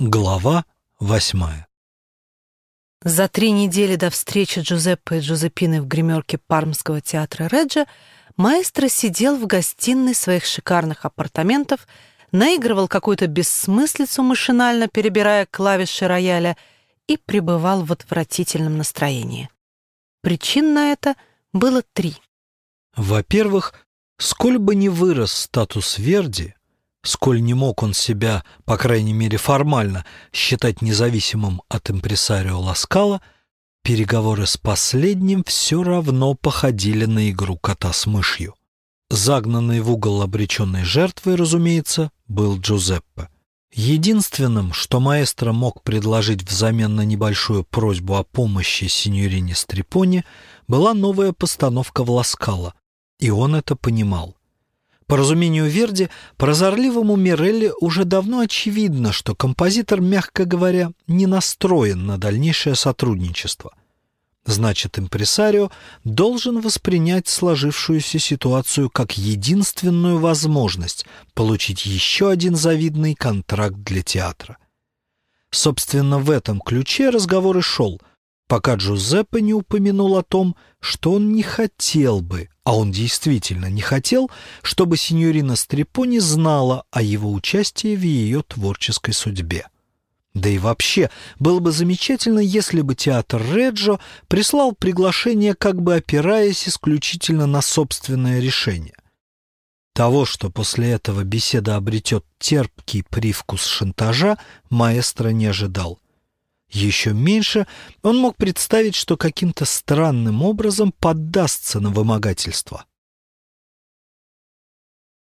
Глава восьмая За три недели до встречи Джузеппе и Джузеппины в гримерке Пармского театра Реджа маэстро сидел в гостиной своих шикарных апартаментов, наигрывал какую-то бессмыслицу, машинально перебирая клавиши рояля, и пребывал в отвратительном настроении. Причин на это было три. Во-первых, сколь бы ни вырос статус Верди, сколь не мог он себя, по крайней мере формально, считать независимым от импресарио Ласкала, переговоры с последним все равно походили на игру кота с мышью. Загнанный в угол обреченной жертвой, разумеется, был Джузеппе. Единственным, что маэстро мог предложить взамен на небольшую просьбу о помощи синьорине Стрипоне, была новая постановка в Ласкала, и он это понимал. По разумению Верди, прозорливому Мирелли уже давно очевидно, что композитор, мягко говоря, не настроен на дальнейшее сотрудничество. Значит, импресарио должен воспринять сложившуюся ситуацию как единственную возможность получить еще один завидный контракт для театра. Собственно, в этом ключе разговор и шел, пока Джузеппе не упомянул о том, что он не хотел бы, а он действительно не хотел, чтобы синьорина Стрепони знала о его участии в ее творческой судьбе. Да и вообще, было бы замечательно, если бы театр Реджо прислал приглашение, как бы опираясь исключительно на собственное решение. Того, что после этого беседа обретет терпкий привкус шантажа, маэстро не ожидал. Еще меньше он мог представить, что каким-то странным образом поддастся на вымогательство.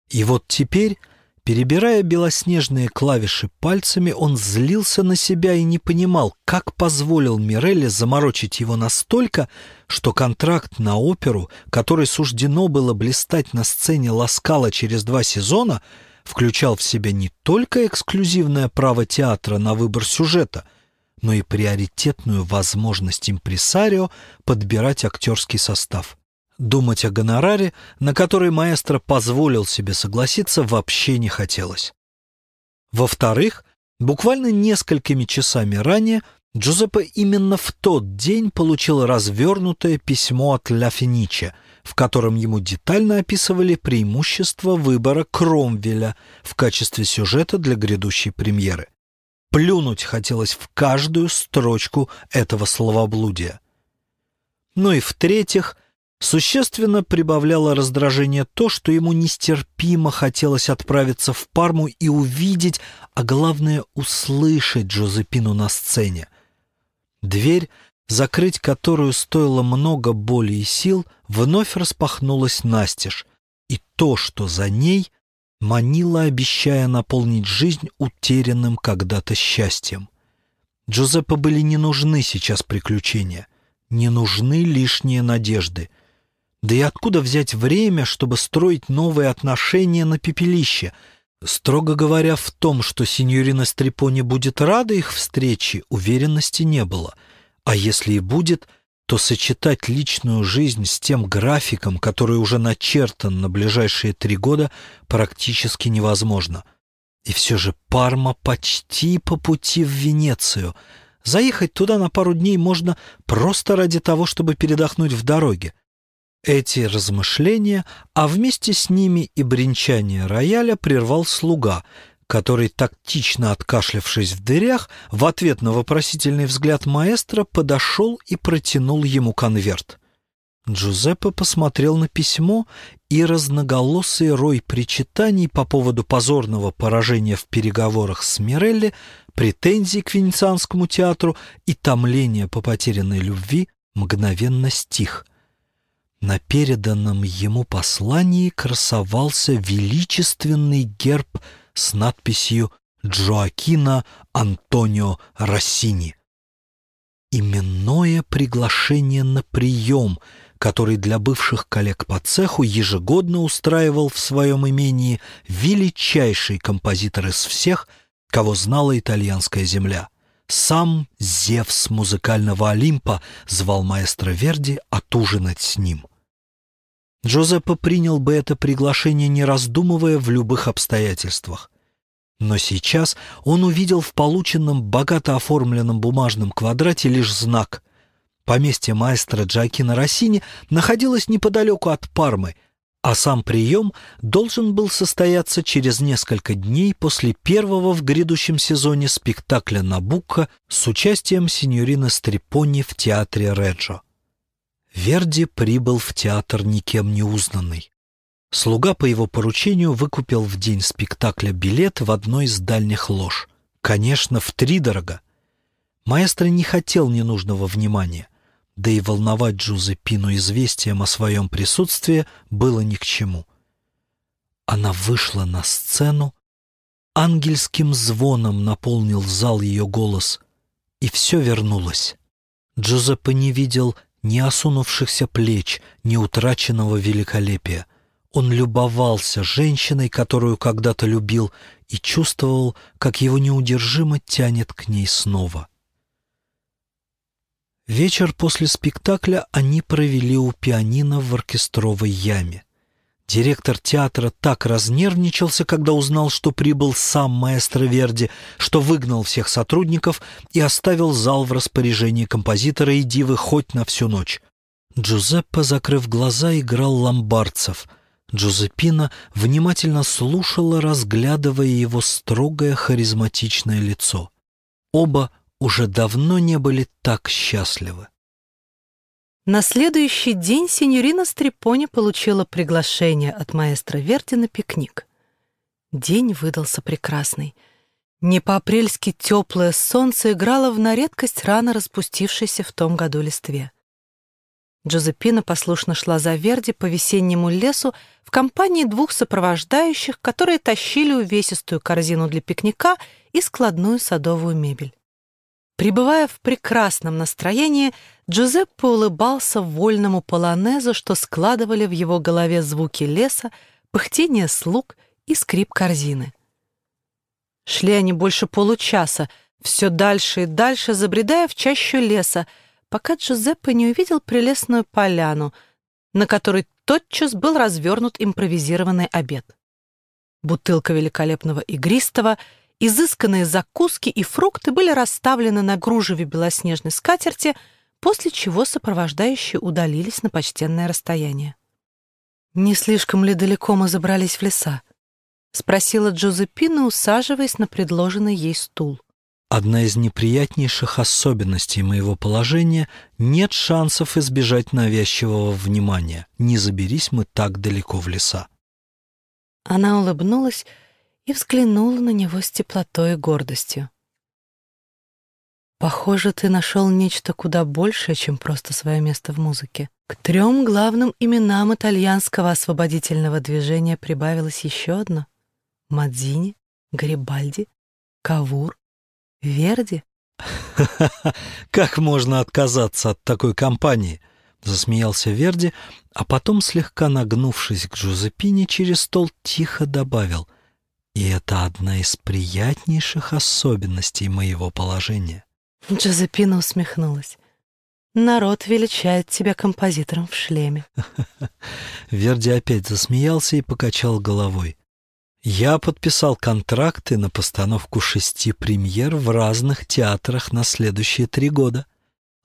И вот теперь, перебирая белоснежные клавиши пальцами, он злился на себя и не понимал, как позволил Мирелле заморочить его настолько, что контракт на оперу, который суждено было блистать на сцене Ласкала через два сезона, включал в себя не только эксклюзивное право театра на выбор сюжета — но и приоритетную возможность импресарио подбирать актерский состав. Думать о гонораре, на который маэстро позволил себе согласиться, вообще не хотелось. Во-вторых, буквально несколькими часами ранее Джузеппе именно в тот день получил развернутое письмо от Ля Финиче, в котором ему детально описывали преимущества выбора Кромвеля в качестве сюжета для грядущей премьеры. Плюнуть хотелось в каждую строчку этого словоблудия. Ну и в-третьих, существенно прибавляло раздражение то, что ему нестерпимо хотелось отправиться в Парму и увидеть, а главное услышать Джозепину на сцене. Дверь, закрыть которую стоило много боли и сил, вновь распахнулась настежь, и то, что за ней, манила, обещая наполнить жизнь утерянным когда-то счастьем. Джузеппе были не нужны сейчас приключения, не нужны лишние надежды. Да и откуда взять время, чтобы строить новые отношения на пепелище? Строго говоря, в том, что синьорина Стрепони будет рада их встрече, уверенности не было. А если и будет — то сочетать личную жизнь с тем графиком, который уже начертан на ближайшие три года, практически невозможно. И все же Парма почти по пути в Венецию. Заехать туда на пару дней можно просто ради того, чтобы передохнуть в дороге. Эти размышления, а вместе с ними и бренчание рояля прервал слуга — который, тактично откашлявшись в дырях, в ответ на вопросительный взгляд маэстро подошел и протянул ему конверт. Джузеппе посмотрел на письмо, и разноголосый рой причитаний по поводу позорного поражения в переговорах с Мирелли, претензий к Венецианскому театру и томления по потерянной любви мгновенно стих. На переданном ему послании красовался величественный герб – с надписью «Джоакино Антонио Россини». Именное приглашение на прием, который для бывших коллег по цеху ежегодно устраивал в своем имении величайший композитор из всех, кого знала итальянская земля. Сам Зевс музыкального Олимпа звал маэстро Верди отужинать с ним. Джозеппе принял бы это приглашение, не раздумывая в любых обстоятельствах. Но сейчас он увидел в полученном богато оформленном бумажном квадрате лишь знак. Поместье маэстро Джакина Россини находилось неподалеку от Пармы, а сам прием должен был состояться через несколько дней после первого в грядущем сезоне спектакля «Набукко» с участием синьорины Стрепони в театре Реджо. Верди прибыл в театр никем не узнанный. Слуга по его поручению выкупил в день спектакля билет в одной из дальних лож. Конечно, втридорога. Маэстро не хотел ненужного внимания, да и волновать Джузеппину известием о своем присутствии было ни к чему. Она вышла на сцену, ангельским звоном наполнил зал ее голос, и все вернулось. Джузеппе не видел ни осунувшихся плеч, ни утраченного великолепия. Он любовался женщиной, которую когда-то любил, и чувствовал, как его неудержимо тянет к ней снова. Вечер после спектакля они провели у пианино в оркестровой яме. Директор театра так разнервничался, когда узнал, что прибыл сам маэстро Верди, что выгнал всех сотрудников и оставил зал в распоряжении композитора и дивы хоть на всю ночь. Джузеппе, закрыв глаза, играл ломбардцев — Джузеппина внимательно слушала, разглядывая его строгое харизматичное лицо. Оба уже давно не были так счастливы. На следующий день синьорина Стрепони получила приглашение от маэстро Верти на пикник. День выдался прекрасный. Не по-апрельски теплое солнце играло в на редкость рано распустившейся в том году листве. Джозепина послушно шла за Верди по весеннему лесу в компании двух сопровождающих, которые тащили увесистую корзину для пикника и складную садовую мебель. Пребывая в прекрасном настроении, Джузеппе улыбался вольному полонезу, что складывали в его голове звуки леса, пыхтение слуг и скрип корзины. Шли они больше получаса, все дальше и дальше, забредая в чащу леса, пока Джузеппе не увидел прелестную поляну, на которой тотчас был развернут импровизированный обед. Бутылка великолепного игристого, изысканные закуски и фрукты были расставлены на гружеве белоснежной скатерти, после чего сопровождающие удалились на почтенное расстояние. «Не слишком ли далеко мы забрались в леса?» — спросила Джозепина, усаживаясь на предложенный ей стул. Одна из неприятнейших особенностей моего положения — нет шансов избежать навязчивого внимания. Не заберись мы так далеко в леса. Она улыбнулась и взглянула на него с теплотой и гордостью. «Похоже, ты нашел нечто куда большее, чем просто свое место в музыке. К трем главным именам итальянского освободительного движения прибавилось еще одно — Мадзини, Гарибальди, Кавур, Верди? Как можно отказаться от такой компании? Засмеялся Верди, а потом, слегка нагнувшись к Джузепине через стол, тихо добавил. И это одна из приятнейших особенностей моего положения. Джозепина усмехнулась. Народ величает тебя композитором в шлеме. Верди опять засмеялся и покачал головой. Я подписал контракты на постановку шести премьер в разных театрах на следующие три года.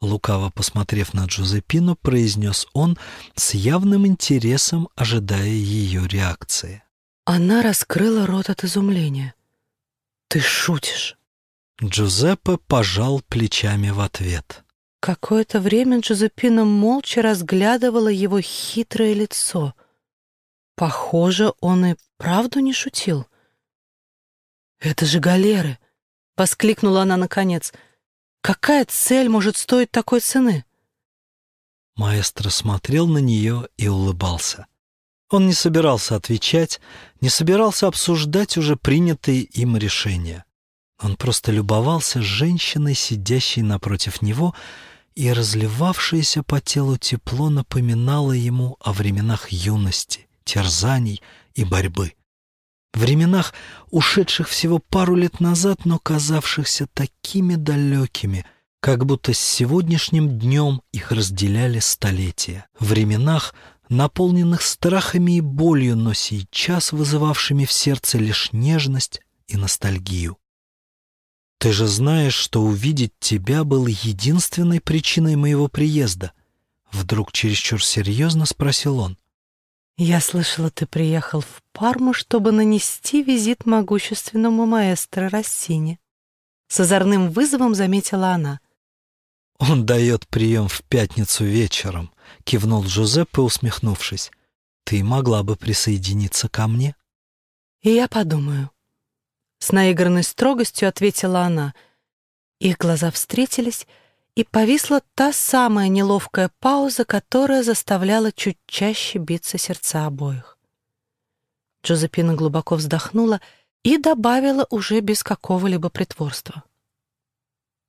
Лукаво посмотрев на Джузепину, произнес он с явным интересом, ожидая ее реакции. Она раскрыла рот от изумления. «Ты шутишь?» Джузеппе пожал плечами в ответ. Какое-то время Джузеппина молча разглядывала его хитрое лицо — Похоже, он и правду не шутил. «Это же галеры!» — воскликнула она наконец. «Какая цель может стоить такой цены?» Маэстро смотрел на нее и улыбался. Он не собирался отвечать, не собирался обсуждать уже принятые им решения. Он просто любовался женщиной, сидящей напротив него, и разливавшееся по телу тепло напоминало ему о временах юности терзаний и борьбы. Временах, ушедших всего пару лет назад, но казавшихся такими далекими, как будто с сегодняшним днем их разделяли столетия. Временах, наполненных страхами и болью, но сейчас вызывавшими в сердце лишь нежность и ностальгию. «Ты же знаешь, что увидеть тебя было единственной причиной моего приезда», вдруг чересчур серьезно спросил он. «Я слышала, ты приехал в Парму, чтобы нанести визит могущественному маэстро Рассини». С озорным вызовом заметила она. «Он дает прием в пятницу вечером», — кивнул Джузеппе, усмехнувшись. «Ты могла бы присоединиться ко мне?» «И я подумаю». С наигранной строгостью ответила она. Их глаза встретились, и повисла та самая неловкая пауза, которая заставляла чуть чаще биться сердца обоих. Джозепина глубоко вздохнула и добавила уже без какого-либо притворства.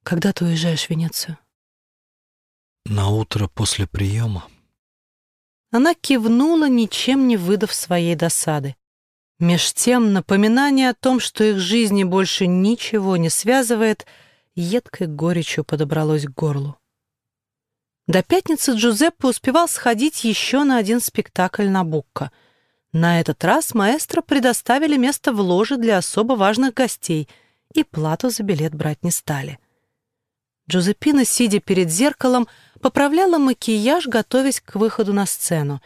«Когда ты уезжаешь в Венецию?» «На утро после приема». Она кивнула, ничем не выдав своей досады. Меж тем напоминание о том, что их жизни больше ничего не связывает — едкой горечью подобралось к горлу. До пятницы Джузеппе успевал сходить еще на один спектакль на Букко. На этот раз маэстро предоставили место в ложе для особо важных гостей, и плату за билет брать не стали. Джузеппина, сидя перед зеркалом, поправляла макияж, готовясь к выходу на сцену.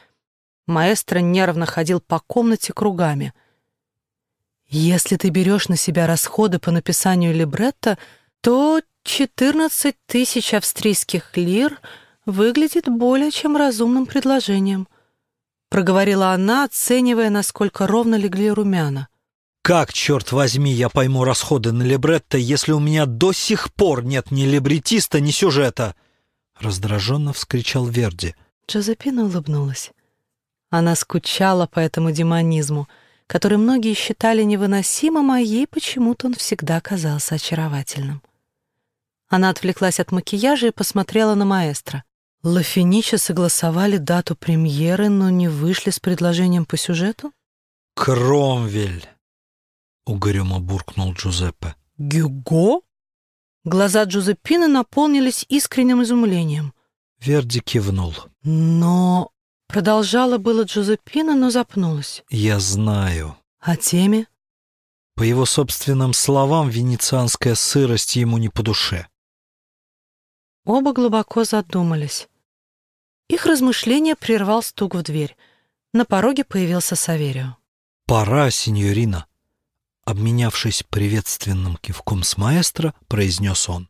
Маэстро нервно ходил по комнате кругами. «Если ты берешь на себя расходы по написанию либретто, то 14 тысяч австрийских лир выглядит более чем разумным предложением, проговорила она, оценивая, насколько ровно легли румяна. Как, черт возьми, я пойму расходы на либретто, если у меня до сих пор нет ни либретиста, ни сюжета? Раздраженно вскричал Верди. Джозепина улыбнулась. Она скучала по этому демонизму, который многие считали невыносимым, а ей почему-то он всегда казался очаровательным. Она отвлеклась от макияжа и посмотрела на маэстро. Лафинича согласовали дату премьеры, но не вышли с предложением по сюжету? «Кромвель!» — угрюмо буркнул Джузеппе. «Гюго?» Глаза Джузеппины наполнились искренним изумлением. Верди кивнул. «Но...» Продолжала было Джузеппина, но запнулась. «Я знаю». «О теме?» По его собственным словам, венецианская сырость ему не по душе. Оба глубоко задумались. Их размышления прервал стук в дверь. На пороге появился Саверио. «Пора, сеньорина!» Обменявшись приветственным кивком с маэстро, произнес он.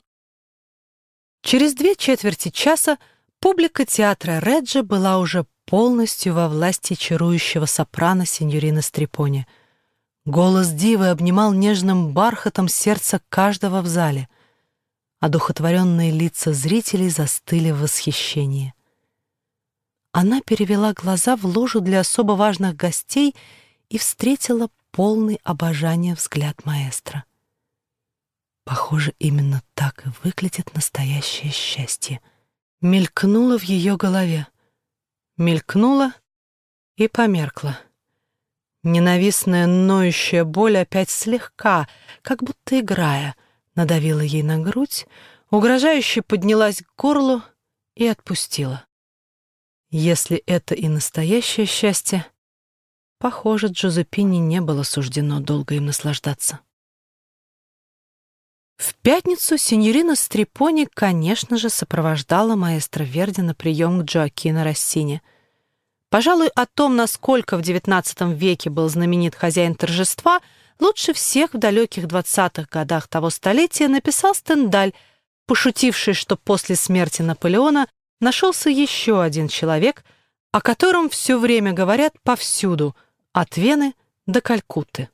Через две четверти часа публика театра Реджи была уже полностью во власти чарующего сопрано сеньорины Стрепони. Голос дивы обнимал нежным бархатом сердце каждого в зале — Одухотворенные лица зрителей застыли в восхищении. Она перевела глаза в ложу для особо важных гостей и встретила полный обожания взгляд маэстро. Похоже, именно так и выглядит настоящее счастье. Мелькнуло в ее голове. Мелькнуло и померкло. Ненавистная ноющая боль опять слегка, как будто играя — надавила ей на грудь, угрожающе поднялась к горлу и отпустила. Если это и настоящее счастье, похоже, Джозепине не было суждено долго им наслаждаться. В пятницу сеньорина Стрепони, конечно же, сопровождала маэстро Верди на прием к Джоакино Рассини. Пожалуй, о том, насколько в XIX веке был знаменит хозяин торжества — лучше всех в далеких двадцатых годах того столетия написал Стендаль, пошутивший, что после смерти Наполеона нашелся еще один человек, о котором все время говорят повсюду, от Вены до Калькутты.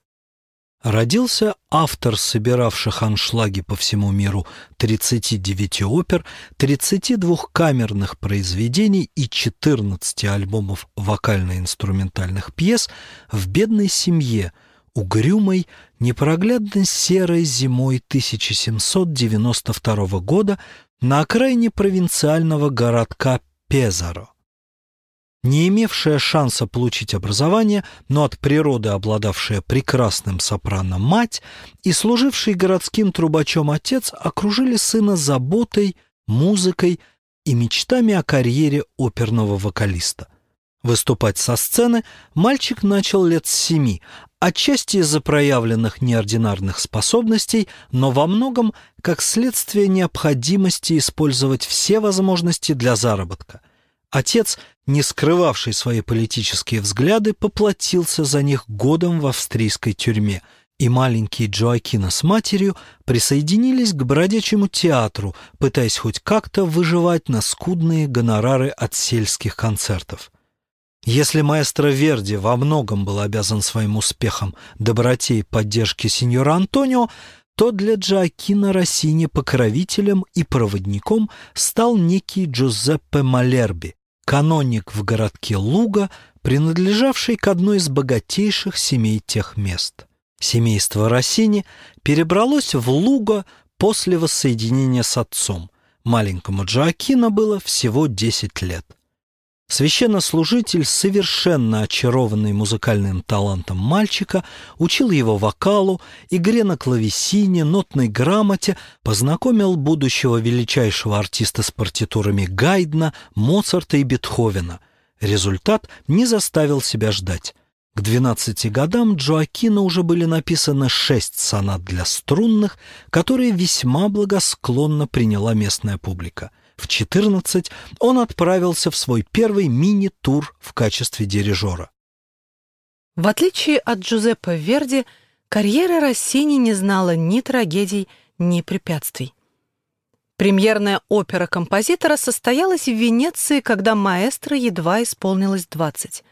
Родился автор, собиравших аншлаги по всему миру 39 опер, 32 камерных произведений и 14 альбомов вокально-инструментальных пьес в бедной семье – угрюмой, непроглядно серой зимой 1792 года на окраине провинциального городка Пезаро. Не имевшая шанса получить образование, но от природы обладавшая прекрасным сопрано мать и служивший городским трубачом отец окружили сына заботой, музыкой и мечтами о карьере оперного вокалиста. Выступать со сцены мальчик начал лет с семи, отчасти из-за проявленных неординарных способностей, но во многом как следствие необходимости использовать все возможности для заработка. Отец, не скрывавший свои политические взгляды, поплатился за них годом в австрийской тюрьме, и маленький Джоакина с матерью присоединились к бродячему театру, пытаясь хоть как-то выживать на скудные гонорары от сельских концертов. Если маэстро Верди во многом был обязан своим успехом доброте и поддержке сеньора Антонио, то для Джоакина Россини покровителем и проводником стал некий Джузеппе Малерби, каноник в городке Луга, принадлежавший к одной из богатейших семей тех мест. Семейство Россини перебралось в Луга после воссоединения с отцом. Маленькому Джоакино было всего 10 лет. Священнослужитель, совершенно очарованный музыкальным талантом мальчика, учил его вокалу, игре на клавесине, нотной грамоте, познакомил будущего величайшего артиста с партитурами Гайдна, Моцарта и Бетховена. Результат не заставил себя ждать. К 12 годам Джоакина уже были написаны шесть сонат для струнных, которые весьма благосклонно приняла местная публика – в 14 он отправился в свой первый мини-тур в качестве дирижера. В отличие от Джузеппе Верди, карьера Россини не знала ни трагедий, ни препятствий. Премьерная опера композитора состоялась в Венеции, когда маэстро едва исполнилось 20.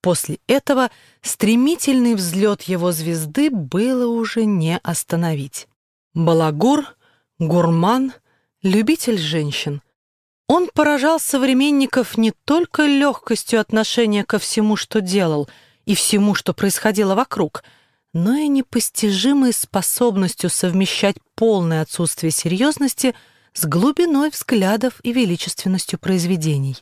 После этого стремительный взлет его звезды было уже не остановить. Балагур, гурман — любитель женщин. Он поражал современников не только легкостью отношения ко всему, что делал, и всему, что происходило вокруг, но и непостижимой способностью совмещать полное отсутствие серьезности с глубиной взглядов и величественностью произведений.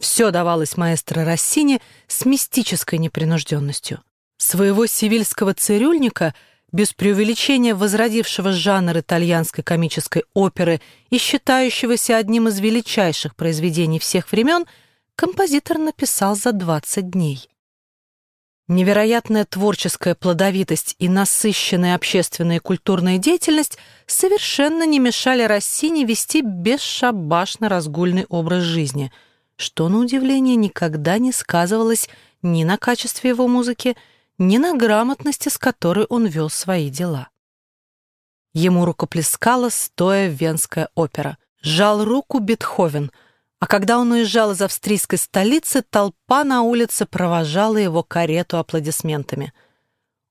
Все давалось маэстро Россини с мистической непринужденностью. Своего сивильского цирюльника — без преувеличения возродившего жанр итальянской комической оперы и считающегося одним из величайших произведений всех времен, композитор написал за 20 дней. Невероятная творческая плодовитость и насыщенная общественная и культурная деятельность совершенно не мешали Россине вести бесшабашно разгульный образ жизни, что, на удивление, никогда не сказывалось ни на качестве его музыки, ни на грамотности, с которой он вел свои дела. Ему рукоплескала стоя Венская опера. Жал руку Бетховен, а когда он уезжал из австрийской столицы, толпа на улице провожала его карету аплодисментами.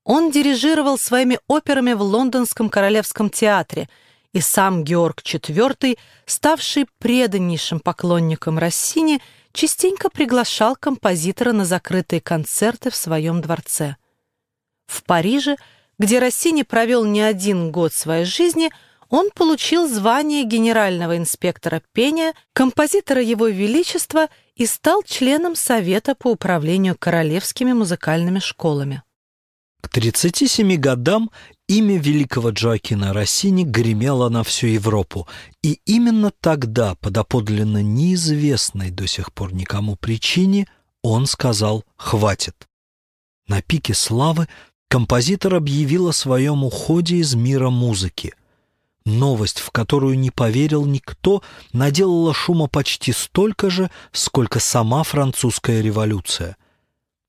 Он дирижировал своими операми в Лондонском Королевском театре, и сам Георг IV, ставший преданнейшим поклонником Россини, частенько приглашал композитора на закрытые концерты в своем дворце. В Париже, где Россини провел не один год своей жизни, он получил звание генерального инспектора пения, композитора Его Величества и стал членом Совета по управлению королевскими музыкальными школами. К 37 годам имя великого Джоакина Россини гремело на всю Европу, и именно тогда, по доподлинно неизвестной до сих пор никому причине, он сказал «хватит». На пике славы композитор объявил о своем уходе из мира музыки. Новость, в которую не поверил никто, наделала шума почти столько же, сколько сама французская революция.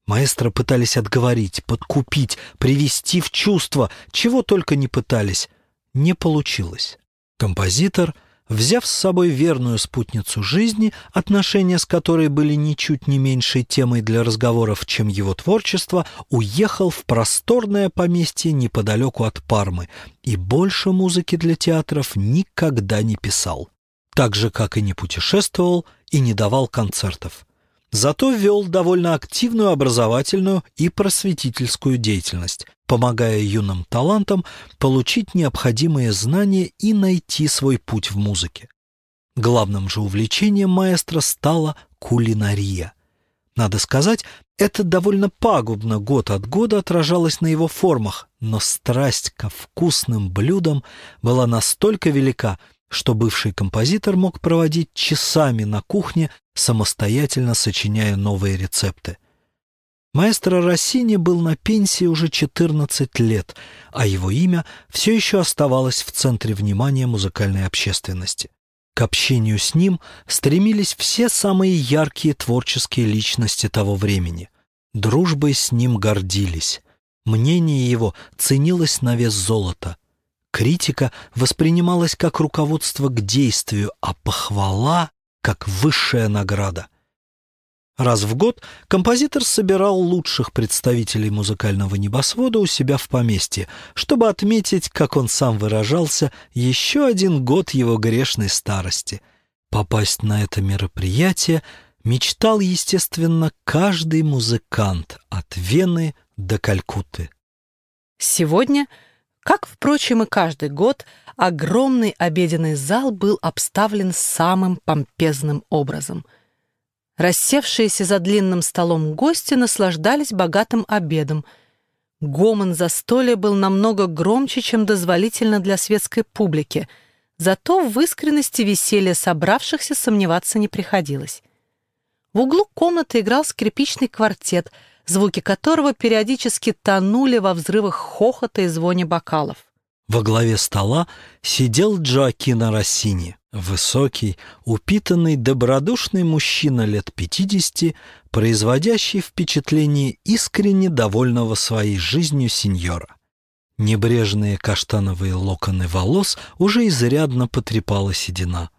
Маэстро пытались отговорить, подкупить, привести в чувство, чего только не пытались. Не получилось. Композитор — взяв с собой верную спутницу жизни, отношения с которой были ничуть не меньшей темой для разговоров, чем его творчество, уехал в просторное поместье неподалеку от Пармы и больше музыки для театров никогда не писал. Так же, как и не путешествовал и не давал концертов зато вел довольно активную образовательную и просветительскую деятельность, помогая юным талантам получить необходимые знания и найти свой путь в музыке. Главным же увлечением маэстро стала кулинария. Надо сказать, это довольно пагубно год от года отражалось на его формах, но страсть ко вкусным блюдам была настолько велика, что бывший композитор мог проводить часами на кухне, самостоятельно сочиняя новые рецепты. Маэстро Россини был на пенсии уже 14 лет, а его имя все еще оставалось в центре внимания музыкальной общественности. К общению с ним стремились все самые яркие творческие личности того времени. Дружбой с ним гордились. Мнение его ценилось на вес золота. Критика воспринималась как руководство к действию, а похвала — как высшая награда. Раз в год композитор собирал лучших представителей музыкального небосвода у себя в поместье, чтобы отметить, как он сам выражался, еще один год его грешной старости. Попасть на это мероприятие мечтал, естественно, каждый музыкант от Вены до Калькутты. Сегодня, как, впрочем, и каждый год, огромный обеденный зал был обставлен самым помпезным образом — Рассевшиеся за длинным столом гости наслаждались богатым обедом. Гомон застолья был намного громче, чем дозволительно для светской публики, зато в искренности веселья собравшихся сомневаться не приходилось. В углу комнаты играл скрипичный квартет, звуки которого периодически тонули во взрывах хохота и звоне бокалов. Во главе стола сидел Джоакино Россини. Высокий, упитанный, добродушный мужчина лет пятидесяти, производящий впечатление искренне довольного своей жизнью сеньора. Небрежные каштановые локоны волос уже изрядно потрепала седина.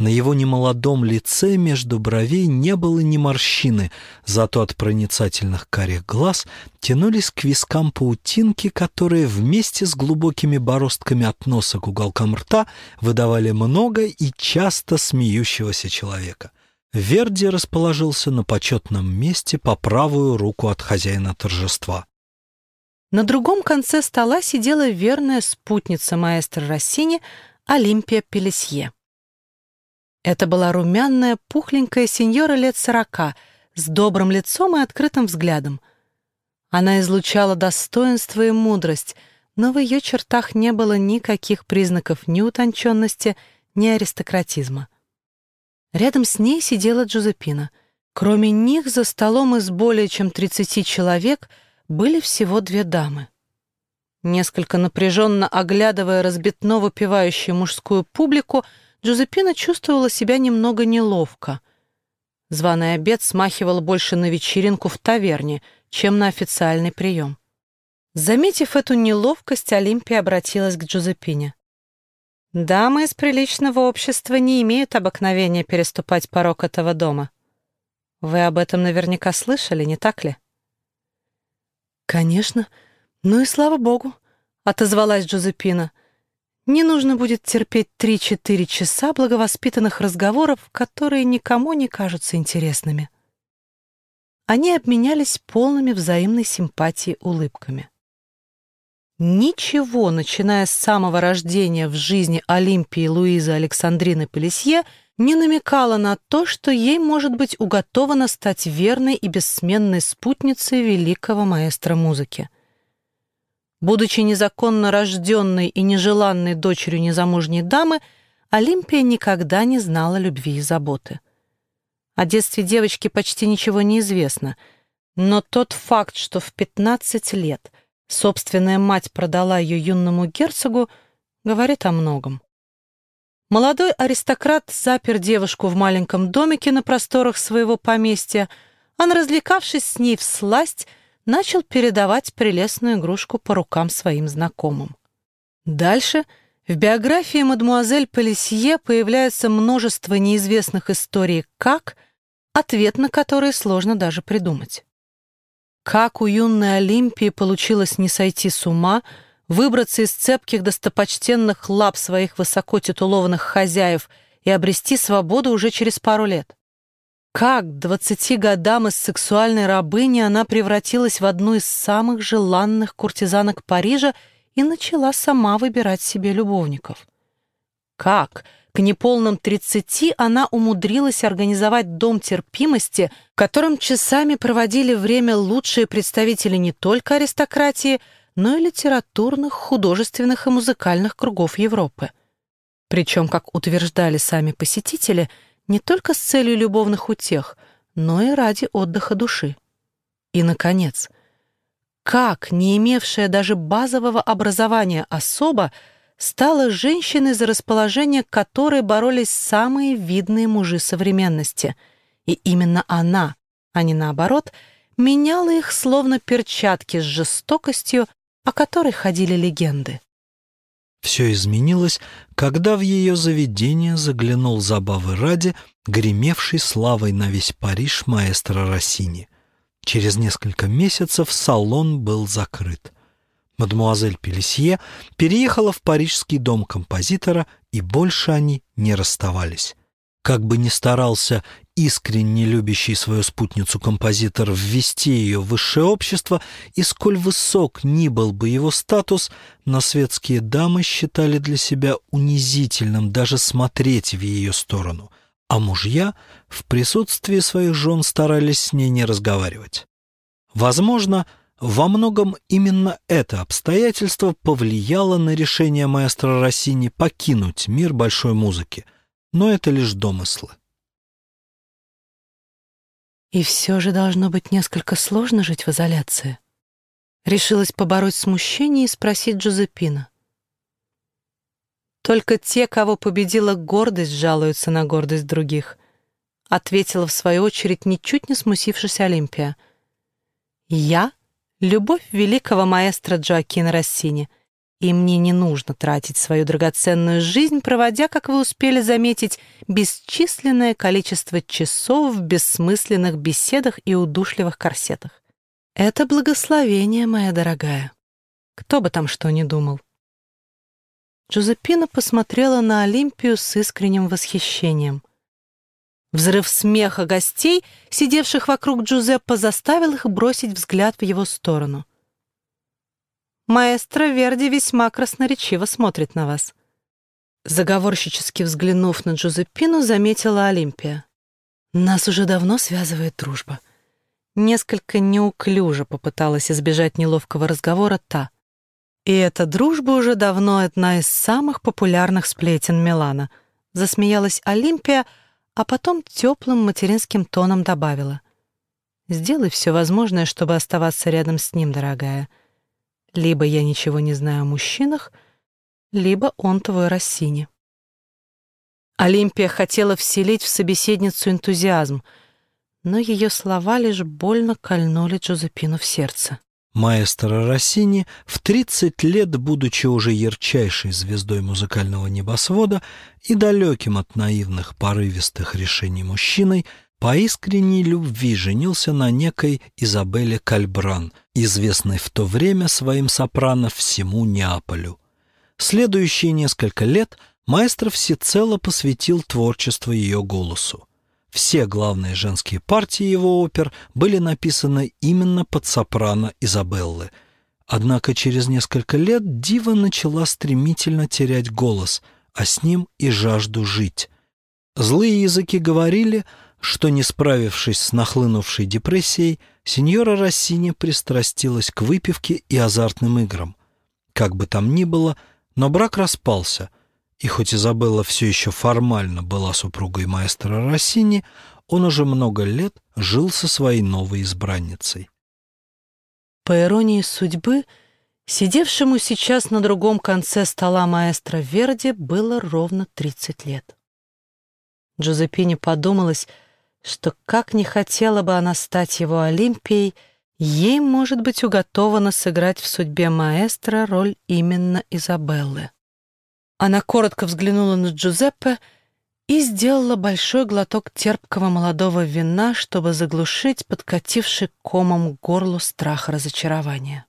На его немолодом лице между бровей не было ни морщины, зато от проницательных карих глаз тянулись к вискам паутинки, которые вместе с глубокими бороздками от носа к уголкам рта выдавали много и часто смеющегося человека. Верди расположился на почетном месте по правую руку от хозяина торжества. На другом конце стола сидела верная спутница маэстро Россини Олимпия Пелесье. Это была румяная, пухленькая сеньора лет сорока, с добрым лицом и открытым взглядом. Она излучала достоинство и мудрость, но в ее чертах не было никаких признаков ни утонченности, ни аристократизма. Рядом с ней сидела Джузепина. Кроме них за столом из более чем тридцати человек были всего две дамы. Несколько напряженно оглядывая разбитно выпивающую мужскую публику, Джузеппина чувствовала себя немного неловко. Званый обед смахивал больше на вечеринку в таверне, чем на официальный прием. Заметив эту неловкость, Олимпия обратилась к Джузеппине. «Дамы из приличного общества не имеют обыкновения переступать порог этого дома. Вы об этом наверняка слышали, не так ли?» «Конечно. Ну и слава богу», — отозвалась Джузеппина. Не нужно будет терпеть три-четыре часа благовоспитанных разговоров, которые никому не кажутся интересными. Они обменялись полными взаимной симпатии улыбками. Ничего, начиная с самого рождения в жизни Олимпии Луизы Александрины Полисье, не намекало на то, что ей может быть уготовано стать верной и бессменной спутницей великого маэстро музыки — Будучи незаконно рожденной и нежеланной дочерью незамужней дамы, Олимпия никогда не знала любви и заботы. О детстве девочки почти ничего не известно, но тот факт, что в 15 лет собственная мать продала ее юному герцогу, говорит о многом. Молодой аристократ запер девушку в маленьком домике на просторах своего поместья, а, развлекавшись с ней в сласть, начал передавать прелестную игрушку по рукам своим знакомым. Дальше в биографии мадмуазель Полисье появляется множество неизвестных историй «как», ответ на которые сложно даже придумать. Как у юной Олимпии получилось не сойти с ума, выбраться из цепких достопочтенных лап своих высоко титулованных хозяев и обрести свободу уже через пару лет? Как к двадцати годам из сексуальной рабыни она превратилась в одну из самых желанных куртизанок Парижа и начала сама выбирать себе любовников? Как к неполным тридцати она умудрилась организовать дом терпимости, в котором часами проводили время лучшие представители не только аристократии, но и литературных, художественных и музыкальных кругов Европы? Причем, как утверждали сами посетители, не только с целью любовных утех, но и ради отдыха души. И, наконец, как не имевшая даже базового образования особа стала женщиной, за расположение которой боролись самые видные мужи современности. И именно она, а не наоборот, меняла их словно перчатки с жестокостью, о которой ходили легенды. Все изменилось, когда в ее заведение заглянул забавы ради, гремевший славой на весь Париж маэстро Россини. Через несколько месяцев салон был закрыт. Мадемуазель Пелесье переехала в парижский дом композитора, и больше они не расставались. Как бы ни старался искренне любящий свою спутницу композитор ввести ее в высшее общество, и сколь высок ни был бы его статус, но светские дамы считали для себя унизительным даже смотреть в ее сторону, а мужья в присутствии своих жен старались с ней не разговаривать. Возможно, во многом именно это обстоятельство повлияло на решение маэстро Россини покинуть мир большой музыки, но это лишь домыслы. И все же должно быть несколько сложно жить в изоляции. Решилась побороть смущение и спросить Джузеппина. Только те, кого победила гордость, жалуются на гордость других, ответила в свою очередь ничуть не смусившись Олимпия. Я Любовь великого маэстро Джоакина Рассини. И мне не нужно тратить свою драгоценную жизнь, проводя, как вы успели заметить, бесчисленное количество часов в бессмысленных беседах и удушливых корсетах. Это благословение, моя дорогая. Кто бы там что ни думал. Джозепина посмотрела на Олимпию с искренним восхищением — Взрыв смеха гостей, сидевших вокруг Джузеппе, заставил их бросить взгляд в его сторону. «Маэстро Верди весьма красноречиво смотрит на вас». Заговорщически взглянув на Джузеппину, заметила Олимпия. «Нас уже давно связывает дружба». Несколько неуклюже попыталась избежать неловкого разговора та. «И эта дружба уже давно одна из самых популярных сплетен Милана», засмеялась Олимпия, а потом теплым материнским тоном добавила. «Сделай все возможное, чтобы оставаться рядом с ним, дорогая. Либо я ничего не знаю о мужчинах, либо он твой Рассини». Олимпия хотела вселить в собеседницу энтузиазм, но ее слова лишь больно кольнули Джозепину в сердце. Маэстро Россини, в 30 лет, будучи уже ярчайшей звездой музыкального небосвода и далеким от наивных порывистых решений мужчиной, по искренней любви женился на некой Изабелле Кальбран, известной в то время своим сопрано всему Неаполю. Следующие несколько лет маэстро всецело посвятил творчеству ее голосу. Все главные женские партии его опер были написаны именно под сопрано Изабеллы. Однако через несколько лет дива начала стремительно терять голос, а с ним и жажду жить. Злые языки говорили, что, не справившись с нахлынувшей депрессией, сеньора Россини пристрастилась к выпивке и азартным играм. Как бы там ни было, но брак распался — и хоть Изабелла все еще формально была супругой маэстро Россини, он уже много лет жил со своей новой избранницей. По иронии судьбы, сидевшему сейчас на другом конце стола маэстро Верди было ровно 30 лет. Джузеппине подумалось, что как не хотела бы она стать его Олимпией, ей, может быть, уготовано сыграть в судьбе маэстро роль именно Изабеллы. Она коротко взглянула на Джузеппе и сделала большой глоток терпкого молодого вина, чтобы заглушить подкативший комом к горлу страх разочарования.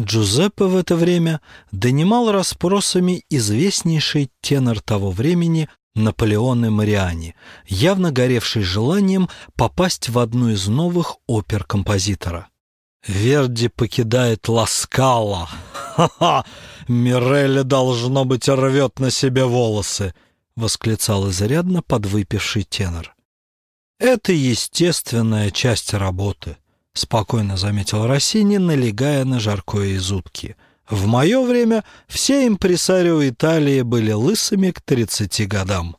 Джузеппе в это время донимал расспросами известнейший тенор того времени Наполеоне Мариани, явно горевший желанием попасть в одну из новых опер композитора. «Верди покидает Ласкала! Ха-ха! Мирелли, должно быть, рвет на себе волосы!» — восклицал изрядно подвыпивший тенор. «Это естественная часть работы», — спокойно заметил Россини, налегая на жаркое из утки. В мое время все импресарио Италии были лысыми к 30 годам.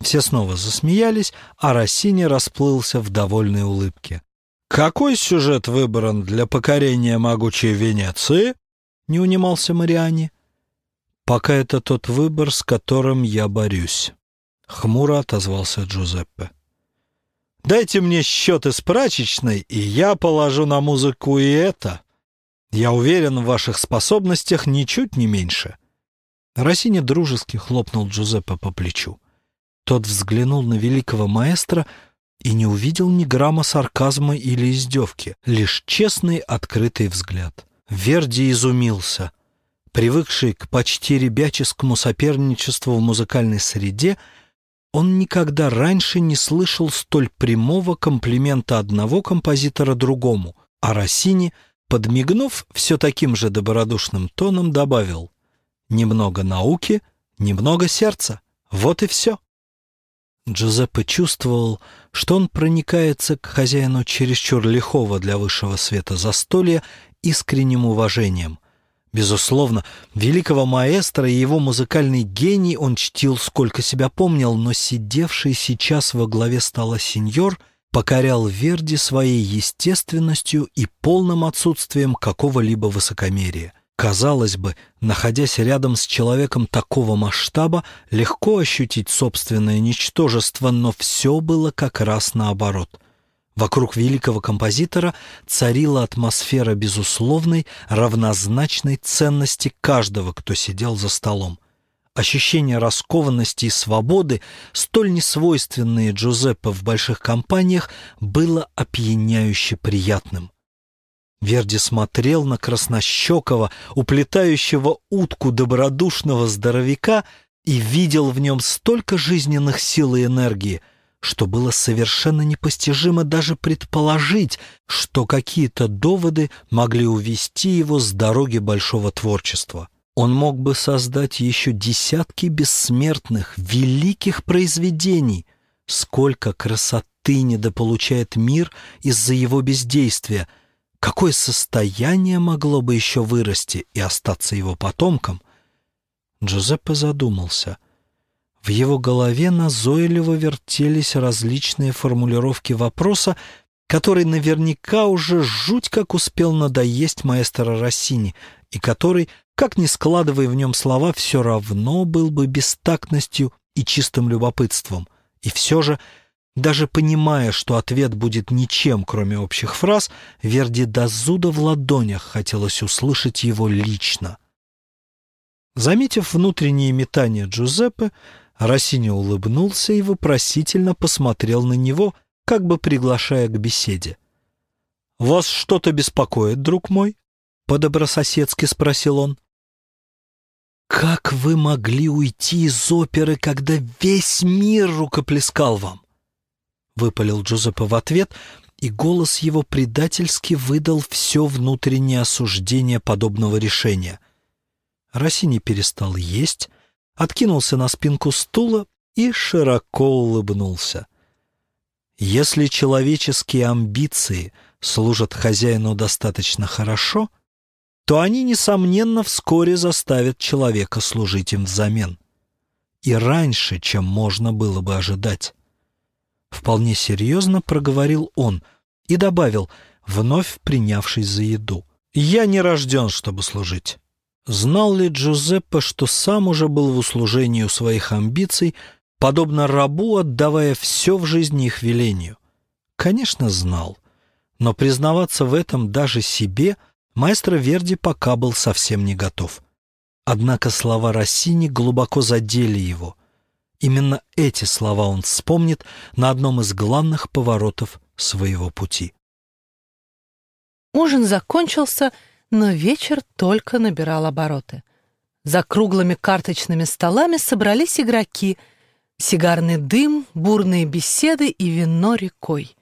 Все снова засмеялись, а Россини расплылся в довольной улыбке. «Какой сюжет выбран для покорения могучей Венеции?» — не унимался Мариани. «Пока это тот выбор, с которым я борюсь», — хмуро отозвался Джузеппе. «Дайте мне счет из прачечной, и я положу на музыку и это. Я уверен в ваших способностях ничуть не меньше». Россини дружески хлопнул Джузеппе по плечу. Тот взглянул на великого маэстро и не увидел ни грамма сарказма или издевки, лишь честный открытый взгляд. Верди изумился. Привыкший к почти ребяческому соперничеству в музыкальной среде, он никогда раньше не слышал столь прямого комплимента одного композитора другому, а Россини, подмигнув все таким же добродушным тоном, добавил «Немного науки, немного сердца. Вот и все». Джузеппе чувствовал, что он проникается к хозяину чересчур лихого для высшего света застолья искренним уважением. Безусловно, великого маэстро и его музыкальный гений он чтил сколько себя помнил, но сидевший сейчас во главе стола сеньор покорял Верди своей естественностью и полным отсутствием какого-либо высокомерия. Казалось бы, находясь рядом с человеком такого масштаба, легко ощутить собственное ничтожество, но все было как раз наоборот. Вокруг великого композитора царила атмосфера безусловной, равнозначной ценности каждого, кто сидел за столом. Ощущение раскованности и свободы, столь несвойственные Джузеппе в больших компаниях, было опьяняюще приятным. Верди смотрел на краснощекого, уплетающего утку добродушного здоровяка и видел в нем столько жизненных сил и энергии, что было совершенно непостижимо даже предположить, что какие-то доводы могли увести его с дороги большого творчества. Он мог бы создать еще десятки бессмертных, великих произведений. Сколько красоты недополучает мир из-за его бездействия — Какое состояние могло бы еще вырасти и остаться его потомком? Джузеппе задумался. В его голове назойливо вертелись различные формулировки вопроса, который наверняка уже жуть как успел надоесть маэстро Россини, и который, как ни складывая в нем слова, все равно был бы бестактностью и чистым любопытством. И все же даже понимая, что ответ будет ничем, кроме общих фраз, Верди до зуда в ладонях хотелось услышать его лично. Заметив внутренние метания Джузеппе, Россини улыбнулся и вопросительно посмотрел на него, как бы приглашая к беседе. «Вас что-то беспокоит, друг мой?» — по-добрососедски спросил он. «Как вы могли уйти из оперы, когда весь мир рукоплескал вам? выпалил Джузеппе в ответ, и голос его предательски выдал все внутреннее осуждение подобного решения. Рассини перестал есть, откинулся на спинку стула и широко улыбнулся. Если человеческие амбиции служат хозяину достаточно хорошо, то они, несомненно, вскоре заставят человека служить им взамен. И раньше, чем можно было бы ожидать. Вполне серьезно проговорил он и добавил, вновь принявшись за еду. «Я не рожден, чтобы служить». Знал ли Джузеппе, что сам уже был в услужении у своих амбиций, подобно рабу, отдавая все в жизни их велению? Конечно, знал. Но признаваться в этом даже себе маэстро Верди пока был совсем не готов. Однако слова Россини глубоко задели его. Именно эти слова он вспомнит на одном из главных поворотов своего пути. Ужин закончился, но вечер только набирал обороты. За круглыми карточными столами собрались игроки, сигарный дым, бурные беседы и вино рекой.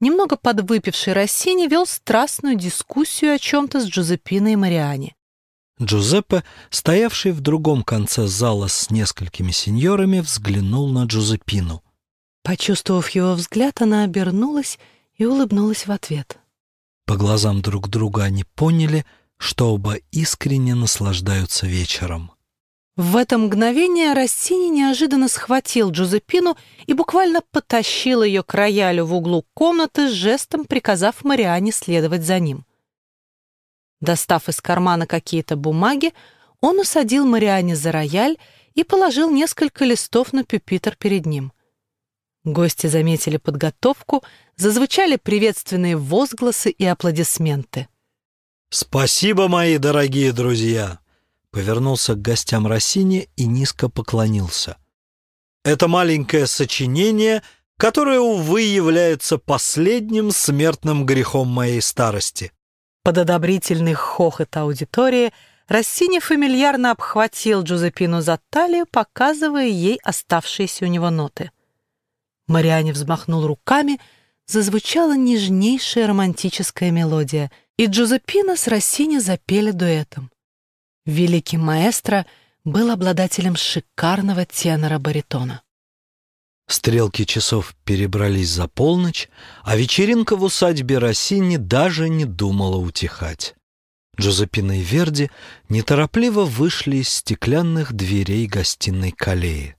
Немного подвыпивший Россини вел страстную дискуссию о чем-то с Джузеппиной и Мариани. Джузеппе, стоявший в другом конце зала с несколькими сеньорами, взглянул на Джузеппину. Почувствовав его взгляд, она обернулась и улыбнулась в ответ. По глазам друг друга они поняли, что оба искренне наслаждаются вечером. В это мгновение Рассини неожиданно схватил Джузеппину и буквально потащил ее к роялю в углу комнаты, жестом приказав Мариане следовать за ним. Достав из кармана какие-то бумаги, он усадил Мариане за рояль и положил несколько листов на пюпитр перед ним. Гости заметили подготовку, зазвучали приветственные возгласы и аплодисменты. «Спасибо, мои дорогие друзья!» Повернулся к гостям Россини и низко поклонился. «Это маленькое сочинение, которое, увы, является последним смертным грехом моей старости». Под одобрительный хохот аудитории Рассини фамильярно обхватил Джузеппину за талию, показывая ей оставшиеся у него ноты. Мариане взмахнул руками, зазвучала нежнейшая романтическая мелодия, и Джузеппина с Рассини запели дуэтом. Великий маэстро был обладателем шикарного тенора-баритона. Стрелки часов перебрались за полночь, а вечеринка в усадьбе Рассини даже не думала утихать. Джозепина и Верди неторопливо вышли из стеклянных дверей гостиной Калеи.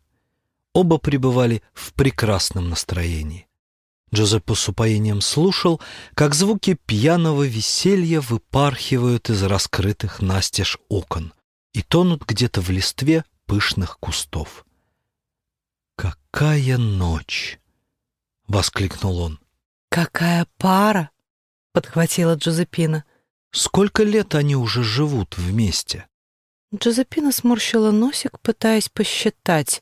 Оба пребывали в прекрасном настроении. Джозеппо с упоением слушал, как звуки пьяного веселья выпархивают из раскрытых настежь окон и тонут где-то в листве пышных кустов. «Какая ночь!» — воскликнул он. «Какая пара!» — подхватила Джозепина. «Сколько лет они уже живут вместе?» Джозепина сморщила носик, пытаясь посчитать.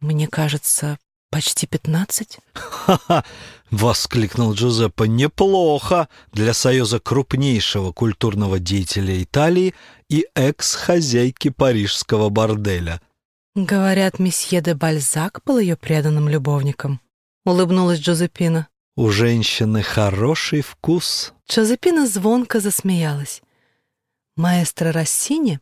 «Мне кажется, почти пятнадцать». «Ха-ха!» — воскликнул Джузеппе. «Неплохо для союза крупнейшего культурного деятеля Италии и экс-хозяйки парижского борделя». «Говорят, месье де Бальзак был ее преданным любовником», — улыбнулась Джозепина. «У женщины хороший вкус». Джозепина звонко засмеялась. Маэстро Рассини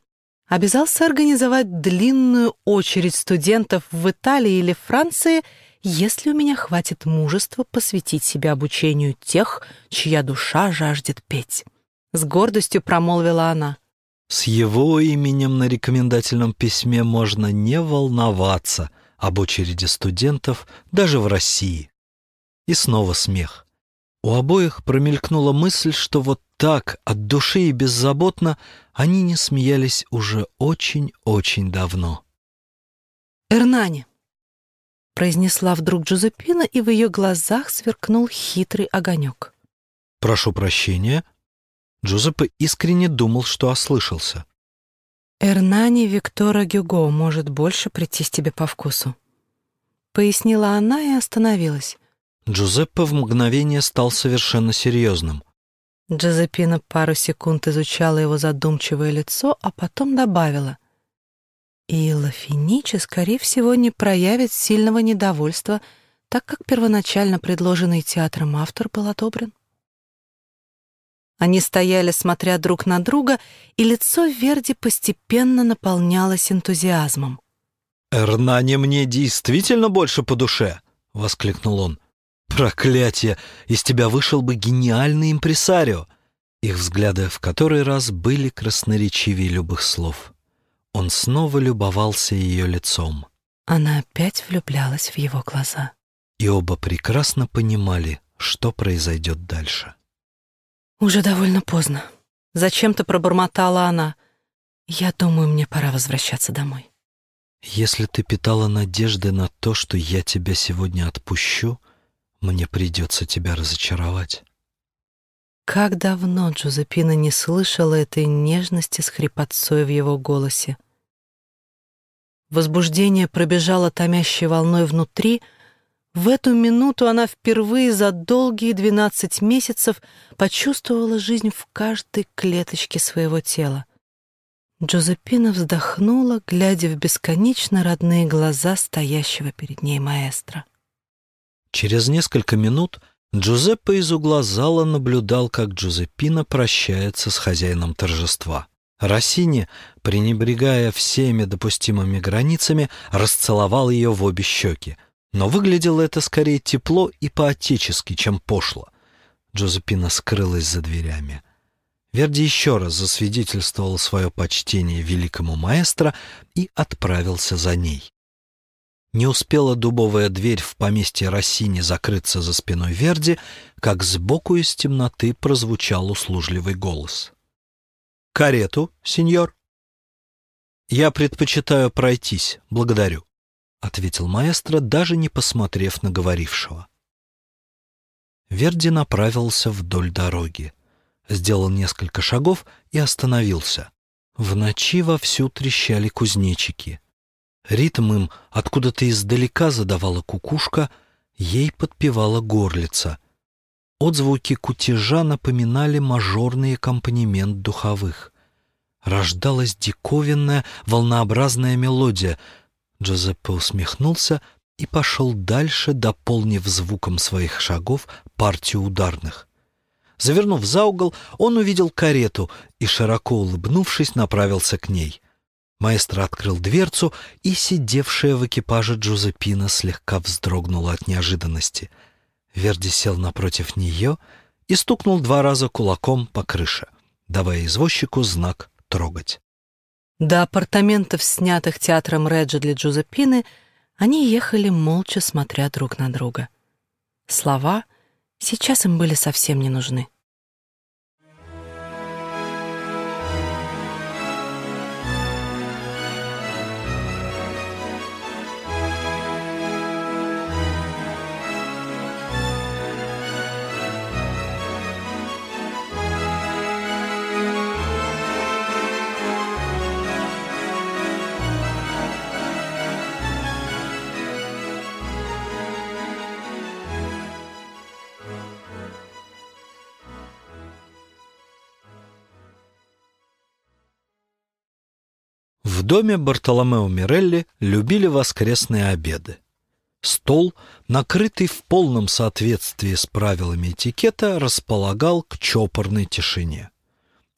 обязался организовать длинную очередь студентов в Италии или Франции, если у меня хватит мужества посвятить себя обучению тех, чья душа жаждет петь. С гордостью промолвила она. С его именем на рекомендательном письме можно не волноваться об очереди студентов даже в России. И снова смех. У обоих промелькнула мысль, что вот так, от души и беззаботно, они не смеялись уже очень-очень давно. «Эрнани», — произнесла вдруг Джузеппина, и в ее глазах сверкнул хитрый огонек. «Прошу прощения», Джузеппе искренне думал, что ослышался. «Эрнани Виктора Гюго может больше прийтись тебе по вкусу», — пояснила она и остановилась. Джузеппе в мгновение стал совершенно серьезным. Джозепина пару секунд изучала его задумчивое лицо, а потом добавила. «И Лафиничи, скорее всего, не проявит сильного недовольства, так как первоначально предложенный театром автор был одобрен». Они стояли, смотря друг на друга, и лицо Верди постепенно наполнялось энтузиазмом. «Эрнани мне действительно больше по душе!» — воскликнул он. «Проклятие! Из тебя вышел бы гениальный импресарио!» Их взгляды в который раз были красноречивее любых слов. Он снова любовался ее лицом. Она опять влюблялась в его глаза. И оба прекрасно понимали, что произойдет дальше. «Уже довольно поздно. Зачем-то пробормотала она. Я думаю, мне пора возвращаться домой». «Если ты питала надежды на то, что я тебя сегодня отпущу, мне придется тебя разочаровать». Как давно Джузепина не слышала этой нежности с хрипотцой в его голосе. Возбуждение пробежало томящей волной внутри — в эту минуту она впервые за долгие двенадцать месяцев почувствовала жизнь в каждой клеточке своего тела. Джозепина вздохнула, глядя в бесконечно родные глаза стоящего перед ней маэстро. Через несколько минут Джузеппе из угла зала наблюдал, как Джузеппина прощается с хозяином торжества. Россини, пренебрегая всеми допустимыми границами, расцеловал ее в обе щеки — но выглядело это скорее тепло и по-отечески, чем пошло. Джозепина скрылась за дверями. Верди еще раз засвидетельствовал свое почтение великому маэстро и отправился за ней. Не успела дубовая дверь в поместье Россини закрыться за спиной Верди, как сбоку из темноты прозвучал услужливый голос. «Карету, сеньор?» «Я предпочитаю пройтись, благодарю», — ответил маэстро, даже не посмотрев на говорившего. Верди направился вдоль дороги сделал несколько шагов и остановился. В ночи вовсю трещали кузнечики. Ритм им откуда-то издалека задавала кукушка, ей подпевала горлица. Отзвуки кутежа напоминали мажорный аккомпанемент духовых. Рождалась диковинная, волнообразная мелодия. Джозеппе усмехнулся и пошел дальше, дополнив звуком своих шагов партию ударных. Завернув за угол, он увидел карету и, широко улыбнувшись, направился к ней. Маэстро открыл дверцу, и сидевшая в экипаже Джузепина слегка вздрогнула от неожиданности. Верди сел напротив нее и стукнул два раза кулаком по крыше, давая извозчику знак «трогать». До апартаментов, снятых театром Реджи для Джузепины, они ехали молча, смотря друг на друга. Слова — Сейчас им были совсем не нужны. Доме Бартоломео Мирелли любили воскресные обеды. Стол, накрытый в полном соответствии с правилами этикета, располагал к чопорной тишине.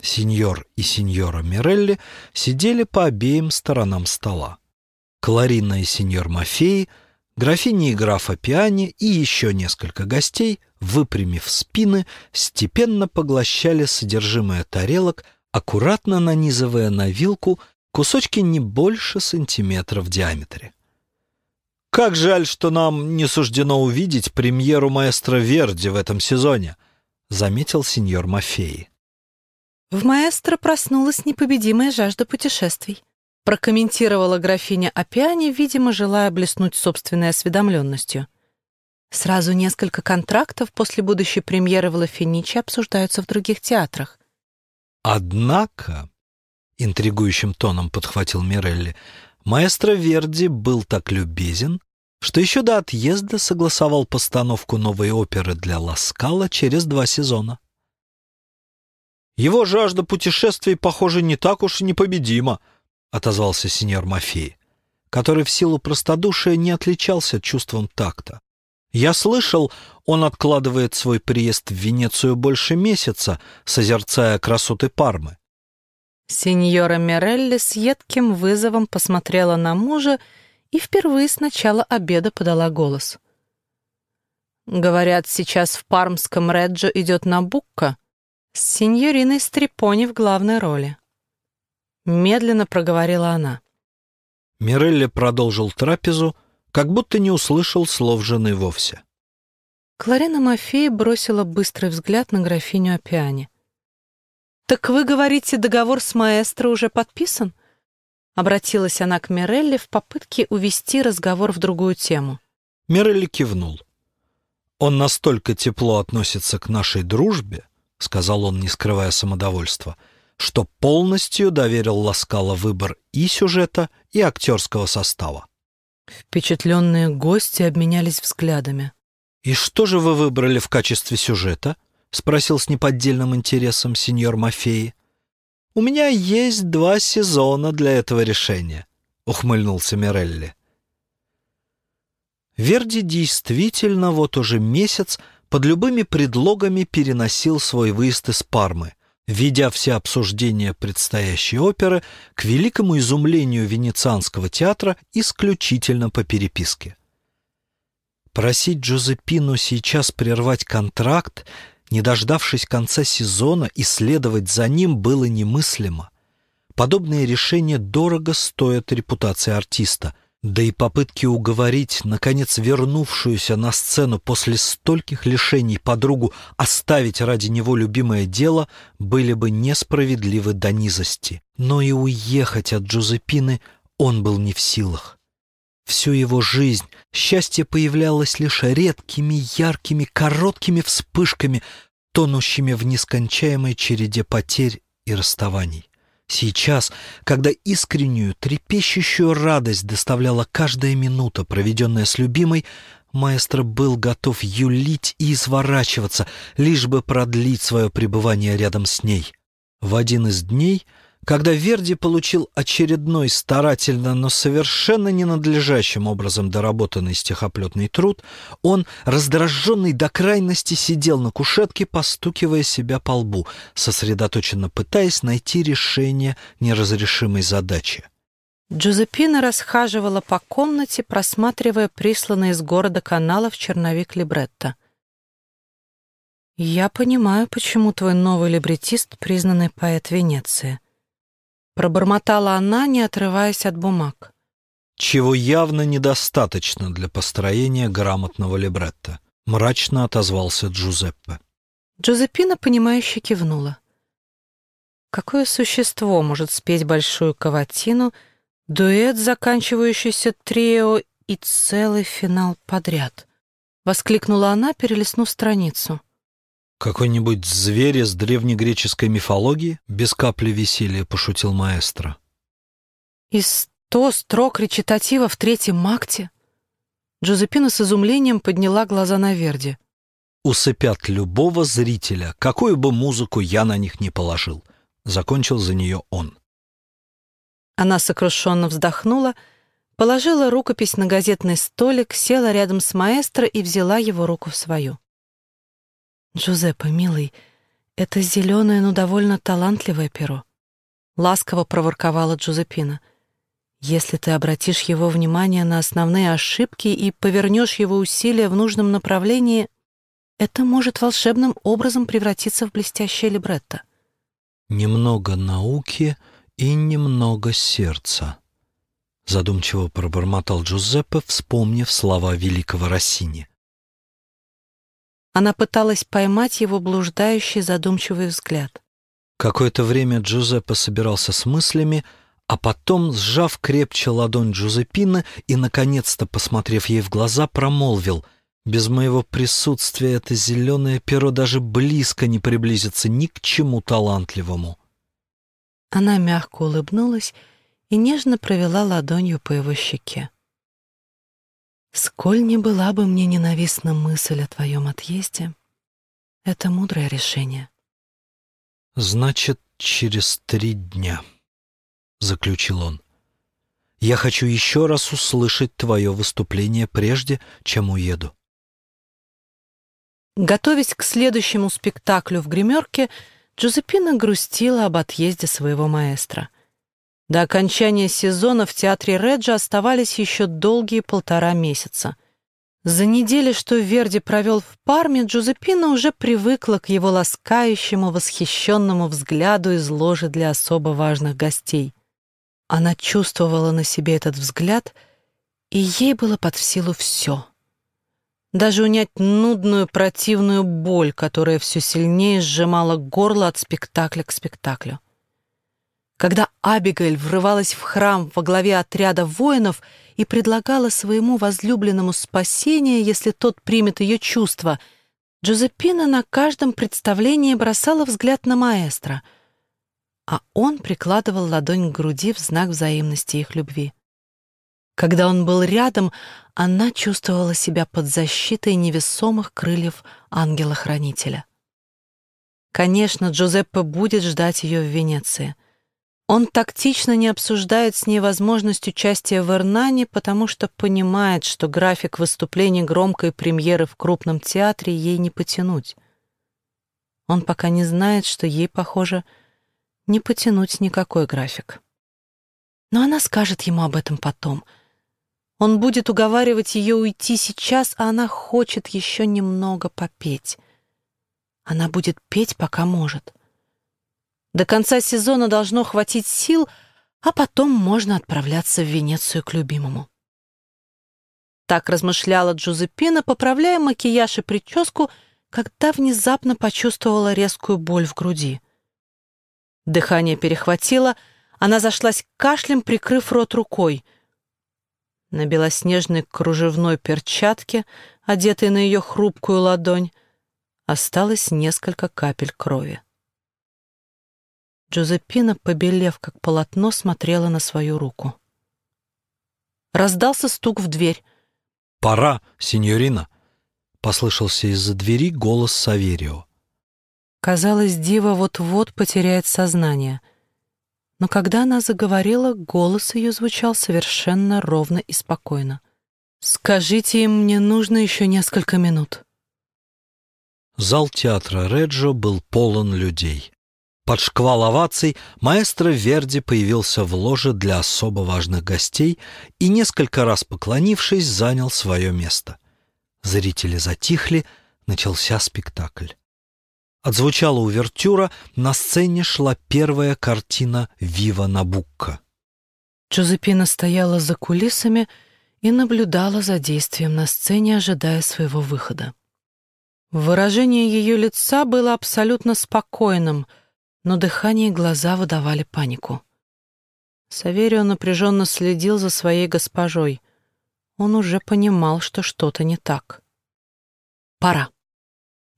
Сеньор и сеньора Мирелли сидели по обеим сторонам стола. Кларина и сеньор Мафеи, графиня и граф Апиани и еще несколько гостей, выпрямив спины, степенно поглощали содержимое тарелок, аккуратно нанизывая на вилку Кусочки не больше сантиметра в диаметре. «Как жаль, что нам не суждено увидеть премьеру маэстро Верди в этом сезоне», — заметил сеньор Мафеи. «В маэстро проснулась непобедимая жажда путешествий», — прокомментировала графиня Апиани, видимо, желая блеснуть собственной осведомленностью. «Сразу несколько контрактов после будущей премьеры в Лафиниче обсуждаются в других театрах». «Однако», — интригующим тоном подхватил Мирелли, маэстро Верди был так любезен, что еще до отъезда согласовал постановку новой оперы для Ласкала через два сезона. «Его жажда путешествий, похоже, не так уж и непобедима», — отозвался сеньор Мафей, который в силу простодушия не отличался чувством такта. «Я слышал, он откладывает свой приезд в Венецию больше месяца, созерцая красоты Пармы. Сеньора Мирелли с едким вызовом посмотрела на мужа и впервые с начала обеда подала голос. «Говорят, сейчас в пармском Реджо идет Набукка с сеньориной Стрепони в главной роли». Медленно проговорила она. Мирелли продолжил трапезу, как будто не услышал слов жены вовсе. Кларина Мафея бросила быстрый взгляд на графиню Апиани. «Так вы говорите, договор с маэстро уже подписан?» Обратилась она к Мирелли в попытке увести разговор в другую тему. Мирелли кивнул. «Он настолько тепло относится к нашей дружбе», — сказал он, не скрывая самодовольства, что полностью доверил Ласкала выбор и сюжета, и актерского состава. Впечатленные гости обменялись взглядами. «И что же вы выбрали в качестве сюжета?» — спросил с неподдельным интересом сеньор Мафеи. «У меня есть два сезона для этого решения», — ухмыльнулся Мирелли. Верди действительно вот уже месяц под любыми предлогами переносил свой выезд из Пармы, ведя все обсуждения предстоящей оперы к великому изумлению Венецианского театра исключительно по переписке. Просить Джозепину сейчас прервать контракт Не дождавшись конца сезона, исследовать за ним было немыслимо. Подобные решения дорого стоят репутации артиста, да и попытки уговорить, наконец вернувшуюся на сцену после стольких лишений подругу оставить ради него любимое дело были бы несправедливы до низости. Но и уехать от Джузепины он был не в силах. Всю его жизнь счастье появлялось лишь редкими, яркими, короткими вспышками, тонущими в нескончаемой череде потерь и расставаний. Сейчас, когда искреннюю, трепещущую радость доставляла каждая минута, проведенная с любимой, маэстро был готов юлить и изворачиваться, лишь бы продлить свое пребывание рядом с ней. В один из дней — когда Верди получил очередной старательно, но совершенно ненадлежащим образом доработанный стихоплетный труд, он, раздраженный до крайности, сидел на кушетке, постукивая себя по лбу, сосредоточенно пытаясь найти решение неразрешимой задачи. Джузеппина расхаживала по комнате, просматривая присланный из города каналов черновик либретто. «Я понимаю, почему твой новый либретист — признанный поэт Венеции», Пробормотала она, не отрываясь от бумаг. Чего явно недостаточно для построения грамотного либретто. Мрачно отозвался Джузеппе. Джузеппина, понимающе кивнула. Какое существо может спеть большую каватину, дуэт, заканчивающийся трио и целый финал подряд? Воскликнула она, перелистнув страницу. «Какой-нибудь зверь из древнегреческой мифологии?» — без капли веселья пошутил маэстро. «И сто строк речитатива в третьем акте?» Джозепина с изумлением подняла глаза на Верди. «Усыпят любого зрителя, какую бы музыку я на них не положил», — закончил за нее он. Она сокрушенно вздохнула, положила рукопись на газетный столик, села рядом с маэстро и взяла его руку в свою. «Джузеппе, милый, это зеленое, но довольно талантливое перо», — ласково проворковала Джузеппина. «Если ты обратишь его внимание на основные ошибки и повернешь его усилия в нужном направлении, это может волшебным образом превратиться в блестящее либретто». «Немного науки и немного сердца», — задумчиво пробормотал Джузеппе, вспомнив слова великого Россини. Она пыталась поймать его блуждающий задумчивый взгляд. Какое-то время Джузеппе собирался с мыслями, а потом, сжав крепче ладонь Джузеппины и, наконец-то, посмотрев ей в глаза, промолвил «Без моего присутствия это зеленое перо даже близко не приблизится ни к чему талантливому». Она мягко улыбнулась и нежно провела ладонью по его щеке. Сколь не была бы мне ненавистна мысль о твоем отъезде, это мудрое решение. Значит, через три дня, — заключил он. Я хочу еще раз услышать твое выступление прежде, чем уеду. Готовясь к следующему спектаклю в гримерке, Джузеппина грустила об отъезде своего маэстро — до окончания сезона в театре Реджа оставались еще долгие полтора месяца. За недели, что Верди провел в Парме, Джузеппина уже привыкла к его ласкающему, восхищенному взгляду из ложи для особо важных гостей. Она чувствовала на себе этот взгляд, и ей было под силу все. Даже унять нудную противную боль, которая все сильнее сжимала горло от спектакля к спектаклю. Когда Абигейль врывалась в храм во главе отряда воинов и предлагала своему возлюбленному спасение, если тот примет ее чувства, Джозеппина на каждом представлении бросала взгляд на маэстро, а он прикладывал ладонь к груди в знак взаимности их любви. Когда он был рядом, она чувствовала себя под защитой невесомых крыльев ангела-хранителя. Конечно, Джузеппе будет ждать ее в Венеции — он тактично не обсуждает с ней возможность участия в Эрнане, потому что понимает, что график выступлений громкой премьеры в крупном театре ей не потянуть. Он пока не знает, что ей, похоже, не потянуть никакой график. Но она скажет ему об этом потом. Он будет уговаривать ее уйти сейчас, а она хочет еще немного попеть. Она будет петь, пока может. До конца сезона должно хватить сил, а потом можно отправляться в Венецию к любимому. Так размышляла Джузеппина, поправляя макияж и прическу, когда внезапно почувствовала резкую боль в груди. Дыхание перехватило, она зашлась кашлем, прикрыв рот рукой. На белоснежной кружевной перчатке, одетой на ее хрупкую ладонь, осталось несколько капель крови. Джозепина, побелев как полотно, смотрела на свою руку. Раздался стук в дверь. «Пора, сеньорина!» — послышался из-за двери голос Саверио. Казалось, Дива вот-вот потеряет сознание. Но когда она заговорила, голос ее звучал совершенно ровно и спокойно. «Скажите им, мне нужно еще несколько минут». Зал театра Реджо был полон людей. Под шквал оваций маэстро Верди появился в ложе для особо важных гостей и, несколько раз поклонившись, занял свое место. Зрители затихли, начался спектакль. Отзвучала увертюра, на сцене шла первая картина «Вива Набукка». Джозепина стояла за кулисами и наблюдала за действием на сцене, ожидая своего выхода. Выражение ее лица было абсолютно спокойным — но дыхание и глаза выдавали панику. Саверио напряженно следил за своей госпожой. Он уже понимал, что что-то не так. «Пора».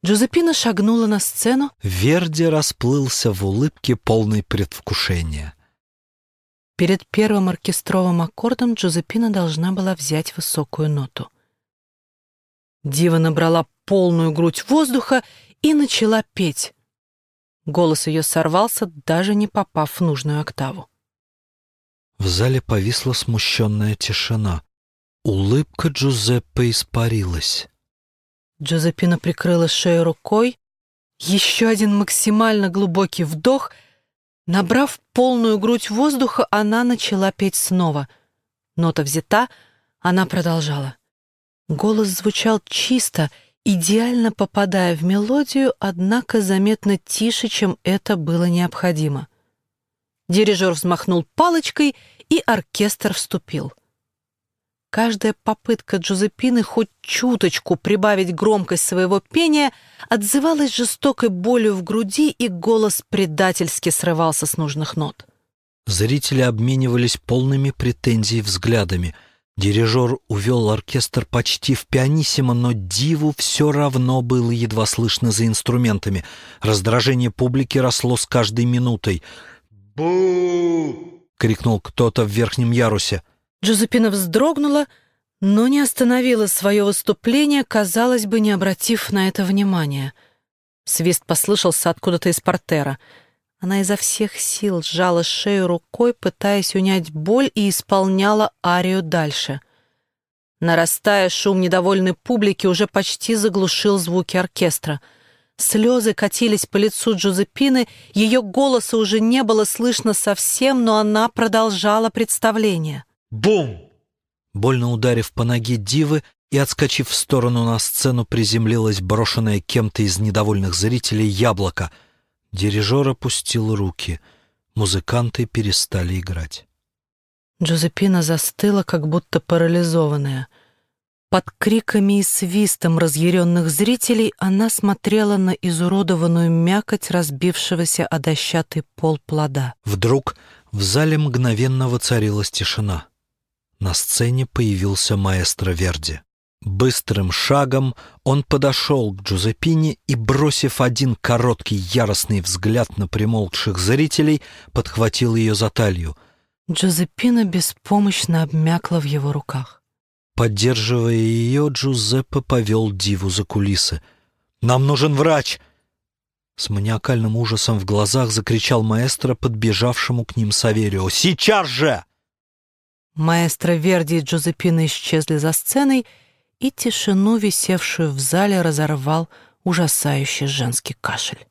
Джузеппина шагнула на сцену. Верди расплылся в улыбке, полной предвкушения. Перед первым оркестровым аккордом Джузеппина должна была взять высокую ноту. Дива набрала полную грудь воздуха и начала петь. Голос ее сорвался, даже не попав в нужную октаву. В зале повисла смущенная тишина. Улыбка Джузеппе испарилась. Джозепина прикрыла шею рукой. Еще один максимально глубокий вдох. Набрав полную грудь воздуха, она начала петь снова. Нота взята, она продолжала. Голос звучал чисто идеально попадая в мелодию, однако заметно тише, чем это было необходимо. Дирижер взмахнул палочкой, и оркестр вступил. Каждая попытка Джузеппины хоть чуточку прибавить громкость своего пения отзывалась жестокой болью в груди, и голос предательски срывался с нужных нот. Зрители обменивались полными претензий взглядами — Дирижер увел оркестр почти в пианиссимо, но диву все равно было едва слышно за инструментами. Раздражение публики росло с каждой минутой. «Бу!» — крикнул кто-то в верхнем ярусе. Джозепина вздрогнула, но не остановила свое выступление, казалось бы, не обратив на это внимания. Свист послышался откуда-то из портера — она изо всех сил сжала шею рукой, пытаясь унять боль, и исполняла арию дальше. Нарастая шум недовольной публики уже почти заглушил звуки оркестра. Слезы катились по лицу Джузепины, ее голоса уже не было слышно совсем, но она продолжала представление. «Бум!» Больно ударив по ноге дивы и, отскочив в сторону на сцену, приземлилась брошенная кем-то из недовольных зрителей яблоко — Дирижер опустил руки. Музыканты перестали играть. Джозепина застыла, как будто парализованная. Под криками и свистом разъяренных зрителей она смотрела на изуродованную мякоть разбившегося о дощатый пол плода. Вдруг в зале мгновенно воцарилась тишина. На сцене появился маэстро Верди. Быстрым шагом он подошел к Джузеппине и, бросив один короткий яростный взгляд на примолкших зрителей, подхватил ее за талию. Джузеппина беспомощно обмякла в его руках. Поддерживая ее, Джузеппе повел Диву за кулисы. «Нам нужен врач!» С маниакальным ужасом в глазах закричал маэстро, подбежавшему к ним Саверио. «Сейчас же!» Маэстро Верди и Джузеппина исчезли за сценой, и тишину, висевшую в зале, разорвал ужасающий женский кашель.